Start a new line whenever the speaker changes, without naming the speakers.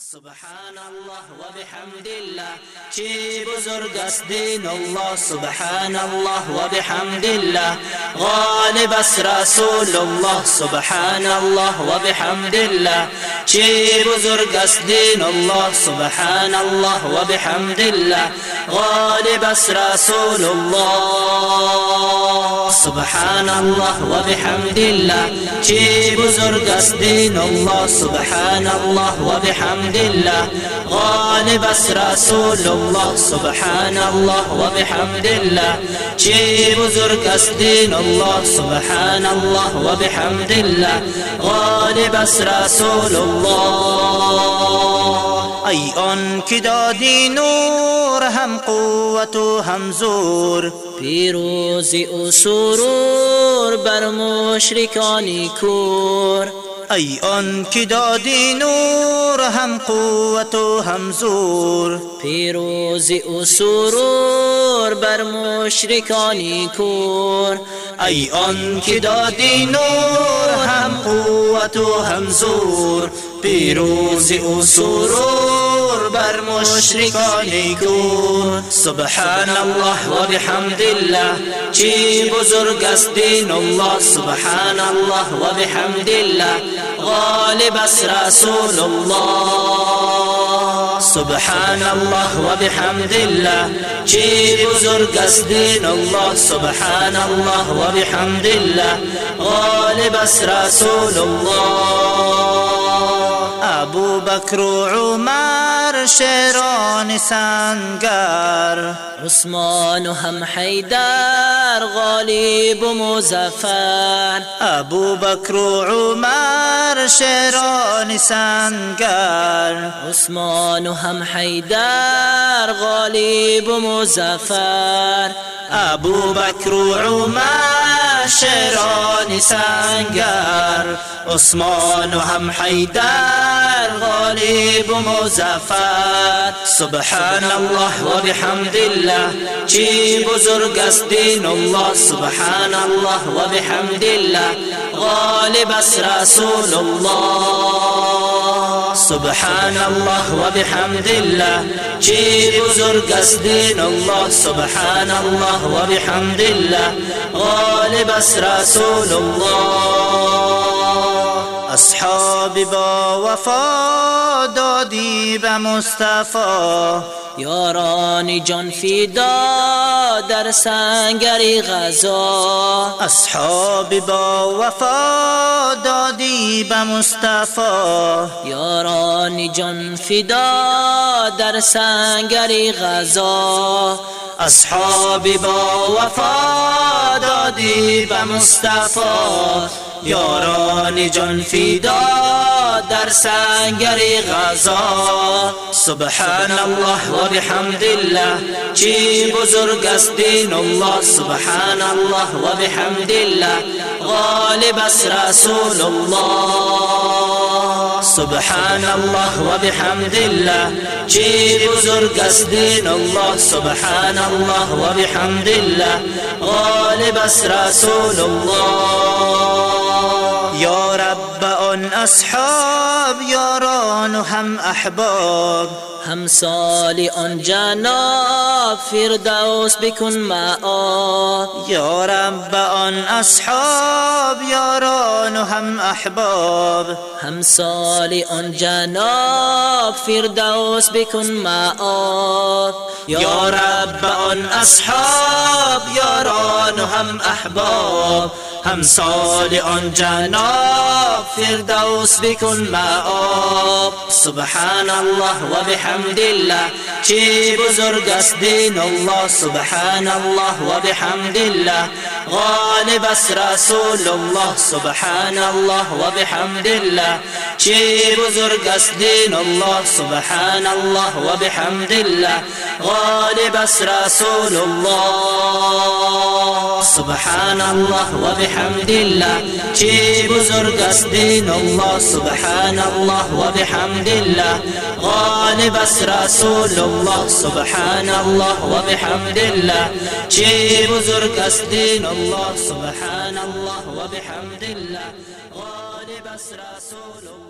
سبحان الله وبحمد الله چی بزرگ است دین الله سبحان الله وبحمد الله غالب است رسول الله سبحان الله وبحمد الله چی بزرگ است دین الله سبحان الله وبحمد الله غالب است رسول الله سبحان الله وبحمد الله چی بزرگ است دین الله سبحان الله وبحمد بحمد الله غالب اس رسول الله سبحان الله وبحمد الله چی بزرگ دین الله سبحان الله وبحمد الله غالب اس رسول الله ایمان دادی نور هم قوت و هم زور
پیروزی و سرور بر مشرکانی کور
ای آن که دادی نور هم قوت و هم زور.
پیروزی و سرور بر مشرکانی کور.
ای آن که دادی نور هم قوت و هم زور. پیروزی و سرور بر مشرکانی کور سبحان الله و بحمد الله چی بزرگ است دین الله. سبحان الله و بحمد الله غالب است رسول الله. سبحان الله و بحمد الله چی بزرگ است دین الله. سبحان الله و بحمد الله غالب است رسول الله. ابو بکر و شیران سنگر.
عثمان و هم حیدر غالب و مزفر
ابو بکر و عمر شیران سنگر.
عثمان و هم حیدر غالب و مزفر
ابو بکر و عمر شیران سنگر. عثمان و هم حیدر غالب مظفر. سبحان الله و بحمد الله چی بزرگ است دین الله. سبحان الله و بحمد الله غالب است رسول الله. سبحان الله و بحمد الله چی بزرگ است دین الله. سبحان الله و بحمد الله غالب است رسول الله. اصحاب با وفا دادی به مصطفی.
یاران جان فدا در سنگری غزا.
اصحاب با وفا دادی به مصطفی.
یاران جان فدا در سنگری غزا.
اصحاب با وفا دادی به مصطفی. یاران جان فدا در سنگر غزا سبحان الله و بحمد الله چی بزرگ است دین الله. سبحان الله و بحمد الله غالب است رسول الله. سبحان الله و بحمد الله. چی بزرگ است دین الله سبحان الله و بحمد الله. غالب است رسول الله. یا رب آن اصحاب یاران و هم احباب.
همسال آن جناب فردوس بکن معاب.
یا رب آن اصحاب یاران هم احباب.
همسال آن جناب فردوس بکن معاب.
یا رب آن اصحاب یاران و هم احباب. همسال آن جناب فردوس بکن مآب. سبحان الله و بحمد الله. چی بزرگ است دین الله سبحان الله و بحمد الله غالب است رسول الله سبحان الله و بحمد الله چی بزرگ است دین الله سبحان الله و بحمد الله غالب است رسول الله سبحان الله و بحمد الله چی بزرگ است دین الله سبحان الله و بحمد الله غالب است رسول الله الله سبحان الله وبحمد الله شي بزرگ أسدين الله سبحان الله وبحمد الله غالب أسرى رسول الله.